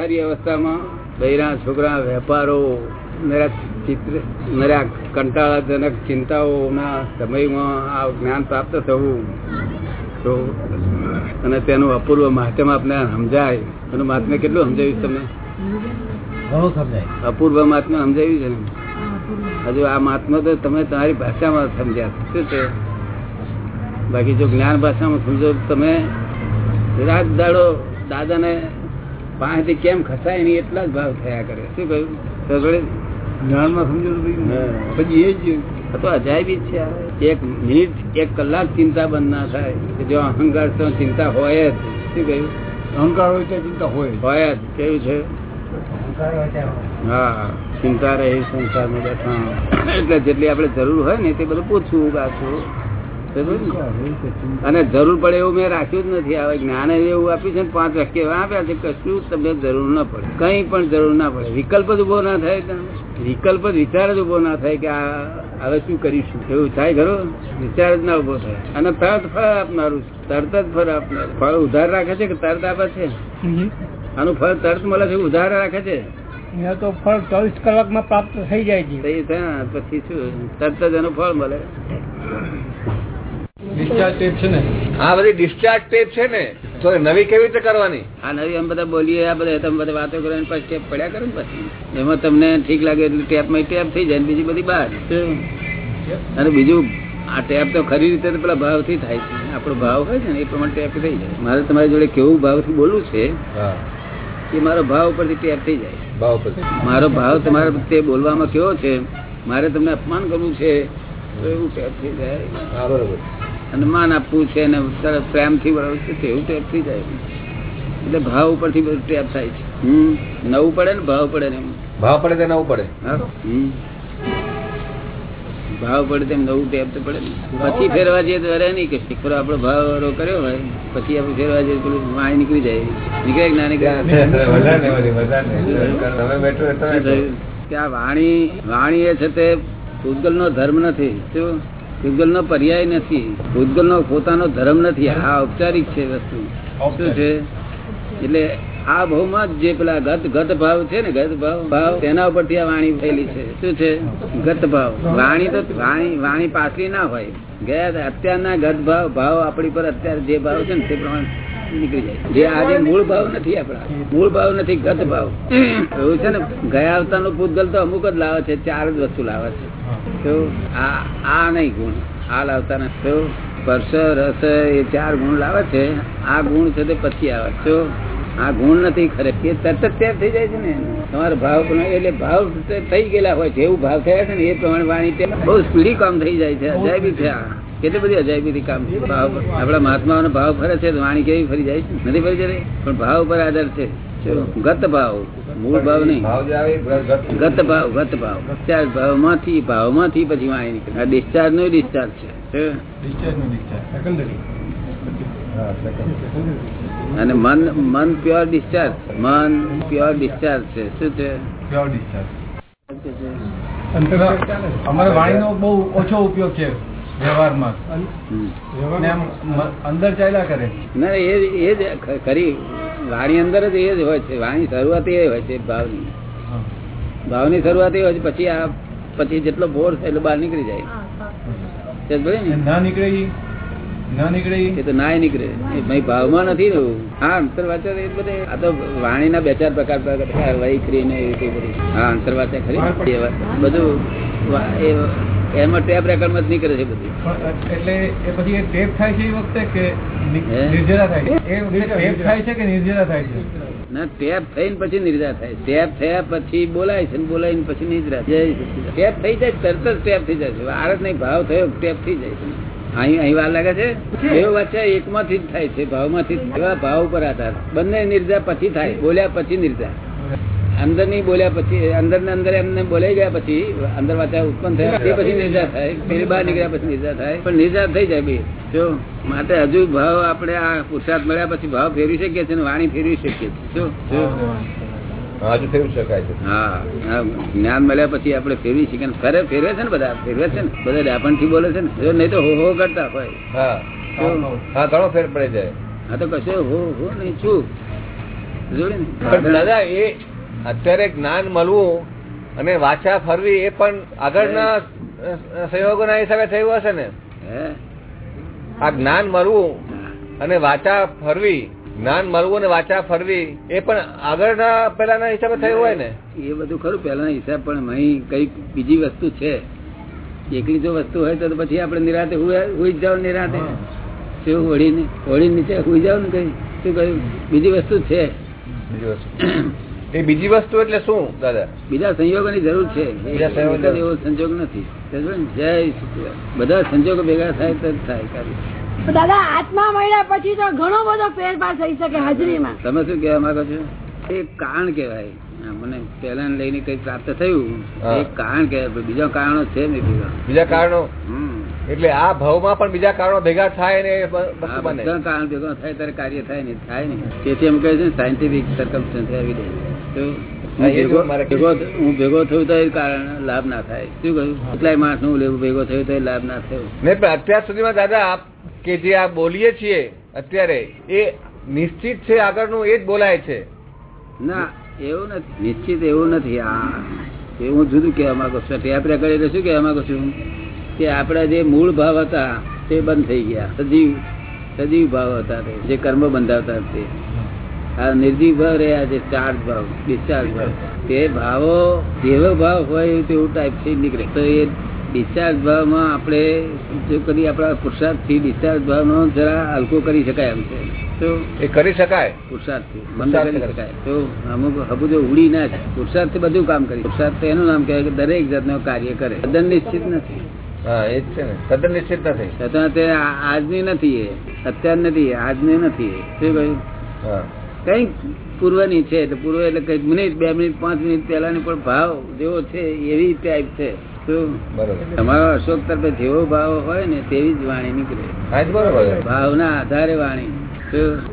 સંસારી અવસ્થામાં બૈરા છોકરા વેપારો ચિત્ર નરા કંટાળાજનક ચિંતાઓના સમયમાં આ જ્ઞાન પ્રાપ્ત થવું. તો અને તેનું અપૂર્વ મહાત્મ આપને સમજાય. એનું મહાત્મ્ય કેટલું સમજાવ્યું તમને? અપૂર્વ મહાત્મા સમજાવ્યું છે ને? હજુ આ મહાત્મા તો તમે તમારી ભાષામાં સમજ્યા શું છે? બાકી જો જ્ઞાન ભાષામાં સમજો તમે રાત દાડો દાદાને પાસેથી કેમ ખસાય નહીં એટલા જ ભાવ થયા કરે. શું કહ્યું? જ્ઞાનમાં સમજો પછી એ જ તો અજાયબી છે એક મિનિટ એક કલાક ચિંતા બંધ ના થાય. કે જો અહંકાર તો ચિંતા હોય જ. શું કહ્યું? અહંકાર હોય ત્યાં ચિંતા હોય હોય જ. કેવું છે? હા. ચિંતા રહી સંસારમાં બેઠા. એટલે જેટલી આપણે જરૂર હોય ને તે બધું પૂછવું ગાછું અને જરૂર પડે એવું મેં રાખ્યું જ નથી આવે જ્ઞાન એવું આપ્યું છે ને પાંચ વાક્ય આપ્યા છે કશું તમને જરૂર ના પડે. કઈ પણ જરૂર ના પડે. વિકલ્પ જ ઊભો ના થાય. વિકલ્પ જ વિચાર જ ઊભો ના થાય કે આ હવે શું કરીશું? એવું થાય ખરો? વિચાર જ ના ઊભો થાય. અને તરત ફળ આપનારું તરત જ ફળ આપનારું. ફળ ઉધાર રાખે છે કે તરત આપે છે? આનું ફળ તરત મળે છે ઉધાર રાખે છે? તો ફળ ચોવીસ કલાકમાં પ્રાપ્ત થઈ જાય છે. પછી શું? તરત જ એનું ફળ મળે. ડિસ્ચાર્જ ટેપ છે ને? આ બધી ડિસ્ચાર્જ ટેપ છે ને તો નવી કેવી રીતે કરવાની? આ નવી અમે બધા બોલીએ આ બધા તમે બધા વાતો કરો પછી ટેપ પડ્યા કરે ને પછી? એમાં તમને ઠીક લાગે એટલે ટેપમાં ટેપ થઈ જાય બીજી બધી બહાર અને બીજું આ ટેપ તો ખરી રીતે તો પેલા ભાવથી થાય છે. આપણો ભાવ હોય છે ને એ પ્રમાણે ટેપ થઈ જાય. મારે તમારી જોડે કેવું ભાવથી બોલવું છે એ મારો ભાવ ઉપરથી ટેપ થઈ જાય. ભાવ પર મારો ભાવ તમારે તે બોલવામાં કેવો છે મારે તમને અપમાન કરવું છે તો એવું ટેપ થઈ જાય. બરોબર. અને માન આપવું છે અને પ્રેમથી વળવું છે તેવું ટેપ થઈ જાય. એટલે ભાવ ઉપરથી બધું ટેપ થાય છે. હમ. નવું પડે ને ભાવ પડે ને ભાવ પડે તે નવું પડે. ભાવ પડે તેમ નવું ટેપ તો પડે પછી ફેરવા જઈએ તો અરે નહીં કે શીખરો આપણો ભાવ વારો કર્યો હોય પછી આપણે ફેરવા જઈએ પેલું વાણી નીકળી જાય. નીકળે કે ના નીકળે? કે આ વાણી વાણી એ છે તે પૂતગલ નો ધર્મ નથી શું? પૂતગલ નો પર્યાય નથી. ભૂતગલ નો પોતાનો ધર્મ નથી. આ ઔપચારિક છે વસ્તુ. શું છે? એટલે આ ભાવમાં જ જે પેલા ગત ગત ભાવ છે ને ગત ભાવ ભાવ તેના ઉપરથી આ વાણી થયેલી છે. શું છે? ગત ભાવ. વાણી તો વાણી વાણી પાછલી ના હોય. ગયા અત્યારના ગત ભાવ ભાવ આપણી પર અત્યારે જે ભાવ છે ને તે પ્રમાણે નીકળી જાય. જે આજે મૂળ ભાવ નથી આપણા. મૂળ ભાવ નથી, ગત ભાવ. એવું છે ને, ગયા અવતારનું પૂતગલ તો અમુક જ લાવે છે, ચાર જ વસ્તુ લાવે છે. આ આ નહીં ગુણ. આ લાવતા નથી સ્પર્શ, રસ એ ચાર ગુણ લાવે છે. આ ગુણ છે તે પછી આવે. છે. આ ગુણ નથી ખરે. એ તરત જ ત્યાર થઈ જાય છે ને. તમારો ભાવ એટલે ભાવ થઈ ગયેલા હોય. જેવું ભાવ થયા છે ને, એ પ્રમાણે વાણી બહુ સ્પીડી કામ થઈ જાય છે. અજાયબી છે આ. કેટલી બધી અજાયબી કામ છે? ભાવ આપણા મહાત્માઓનો ભાવ ફરે છે વાણી કેવી ફરી જાય છે? નથી ફરી જતી? પણ ભાવ પર આધાર છે. ગત ભાવ મૂળ ભાવ નહીં. ભાવ જે આવે એ ગત- ગત ભાવ ગત ભાવ. ચાર ભાવમાંથી ભાવમાંથી પછી વાણી નીકળે. આ ડિસ્ચાર્જ નો ડિસ્ચાર્જ છે? ડિસ્ચાર્જ. ડિસ્ચાર્જ. અને મન મન પ્યોર ડિસ્ચાર્જ. મન પ્યોર ડિસ્ચાર્જ છે. શું છે? Pure discharge. અમારે વાણીનો બહુ ઓછો ઉપયોગ છે. વ્યવહારમાં. હમ. ને આમ મ- અંદર ચાલ્યા કરે. ના એ એ જ ખરી. વાણી અંદર જ એ જ હોય છે. વાણી શરૂઆત એ હોય છે ભાવની. ભાવની શરૂઆત એ હોય છે પછી આ પછી જેટલો બોર થાય એટલો બહાર નીકળી જાય. ને. ને ના નીકળે ના એ તો નાય નીકળે. ભાઈ ભાવમાં નથી રહ્યું. હા અંતરવાચા એ બધે. આ તો વાણીના બે ચાર પ્રકાર વૈખરી ને એવી રીતે બધી. હા અંતરવાચા ખરી. બધું એમાં ટેપ રેકર્ડમાં જ નીકળે છે બધું. એટલે એ પછી એ ટેપ થાય છે એ વખતે કે નિર્જરા થાય છે? એ વખતે ટેપ થાય છે કે નિર્જરા થાય છે? ના ટેપ થઈને પછી નિર્જા થાય. ટેપ થયા પછી બોલાય છે બોલાય ને પછી નિદ્રા ટેપ થઈ જાય તરત જ ટેપ થઈ જાય છે. જ નહીં ભાવ થયો ટેપ થઈ જાય છે. અહીં અહીં વાર લાગે છે? બે વચ્ચે એકમાંથી જ થાય છે ભાવમાંથી જ. એવા ભાવ ઉપર આધાર. બંને નિર્જા પછી થાય બોલ્યા પછી નિર્જા અંદરની બોલ્યા પછી અંદર ને અંદર એમને બોલાઈ ગયા પછી અંદર વાચા ઉત્પન્ન થયા તે પછી નિર્જા થાય. પેલી બહાર નીકળ્યા પછી નિર્જા થાય. પણ નિર્જા થઈ જાય બે. જો માટે હજુ ભાવ આપણે આ પુરસાદ મળ્યા પછી ભાવ ફેરવી શકીએ છીએ વાણી ફેરવી શકીએ છીએ? હા, હજુ ફેરવી શકાય છે. હા હા, જ્ઞાન મળ્યા પછી આપણે ફેરવી શકીએ ફરે ફેરવે છે ને બધા ફેરવે છે ને. બધા ડાપણથી બોલે છે ને. જો નહીં તો હો હો કરતા હોય. હા. હા ઘણો ફેર પડી જાય. આ તો કશો હો હો નહીં છું. જોડે ને? દાદા એ અત્યારે જ્ઞાન મળવું અને વાચા ફરવી એ પણ આગળના સંયોગોના હિસાબે થયું હશે ને? આ જ્ઞાન મળવું અને વાચા ફરવી જ્ઞાન મળવું અને વાચા ફરવી એ પણ આગળના પેલાના હિસાબે થયું હોય ને? એ બધું ખરું પેલાના હિસાબ પણ અહીં કંઈક બીજી વસ્તુ છે. એકલી જો વસ્તુ હોય તો પછી આપણે નિરાતે હોઈ હુઈ જ જાવ નિરાતે. શું હોળી હોળી નીચે હોઈ જાવ ને કઈ? શું કહ્યું? બીજી વસ્તુ છે. બીજી વસ્તુ. એ બીજી વસ્તુ એટલે શું દાદા? બીજા સંયોગોની જરૂર છે. એવો સંજોગ નથી. જય બધા સંજોગો ભેગા થાય તો થાય કાર્ય. દાદા આત્મા મળ્યા પછી તો ઘણો બધો ફેરફાર થઈ શકે હાજરીમાં. તમે શું કહેવા માંગો છો? એ કારણ કહેવાય. આ મને પહેલા લઈને કઈ પ્રાપ્ત થયું. એ કારણ કે બીજા કારણો છે ને બીજા બીજા કારણો? હમ. એટલે આ ભાવમાં પણ બીજા કારણો ભેગા થાય ને બધા કારણ ભેગા થાય ત્યારે કાર્ય થાય ને થાય ને તેથી એમ કહે છે સાયન્ટિફિક સરકમસ્ટન્સ એવિડન્સ હું ભેગો- થયું તો કારણ લાભ ના થાય. શું કહ્યું? કેટલાય માણસનું ભેગો થયું તો લાભ ના થયો. નહીં પણ અત્યાર સુધીમાં દાદા આપ કે જે આ બોલીએ છીએ અત્યારે એ નિશ્ચિત છે આગળનું એ જ બોલાય છે? ના એવું નથી. નિશ્ચિત એવું નથી. આ એ હું જુદું કહેવા માંગુ છું. ટેપ રેકર્ડ એટલે શું કહેવા માંગુ છું? કે આપણા જે મૂળ ભાવ હતા તે બંધ થઈ ગયા. સજીવ સજીવ ભાવ હતા તે જે કર્મ બંધાવતા તે. નિર્જીવ ભાવ રહ્યા છે ચાર્જ ભાવ ડિસ્ચાર્જ ભાવ. તે ભાવો જેવો ભાવ હોય તેવું ટાઈપથી નીકળે. તો એ ડિસ્ચાર્જ ભાવમાં આપણે જો કદી આપણા પુરુષાર્થથી ડિસ્ચાર્જ ભાવનો જરા હલકો કરી શકાય એમ છે. તો એ કરી શકાય? પુરુષાર્થથી બંધ કરી શકાય. તો અમુક હબુ જો ઉડી ના જાય પુરુષાર્થ બધું કામ કરી. પુરુષાર્થ એનું નામ કહેવાય કે દરેક જાતનું કાર્ય કરે. તદ્દન નિશ્ચિત નથી. હા એ જ છે ને. તદ્દન નિશ્ચિત નથી. છતાં તે આજની નથી એ. અત્યાર નથી આજની નથી એ. શું કહ્યું? હા પૂર્વ પૂર્વની છે? તો પૂર્વ એટલે કઈ મિનિટ બે મિનિટ પાંચ મિનિટ પહેલાની પણ ભાવ જેવો છે એવી ટાઈપ છે. તમારો અશોક તરફે જેવો ભાવ હોય ને તેવી જ વાણી નીકળે. છે. ભાવના આધારે વાણી.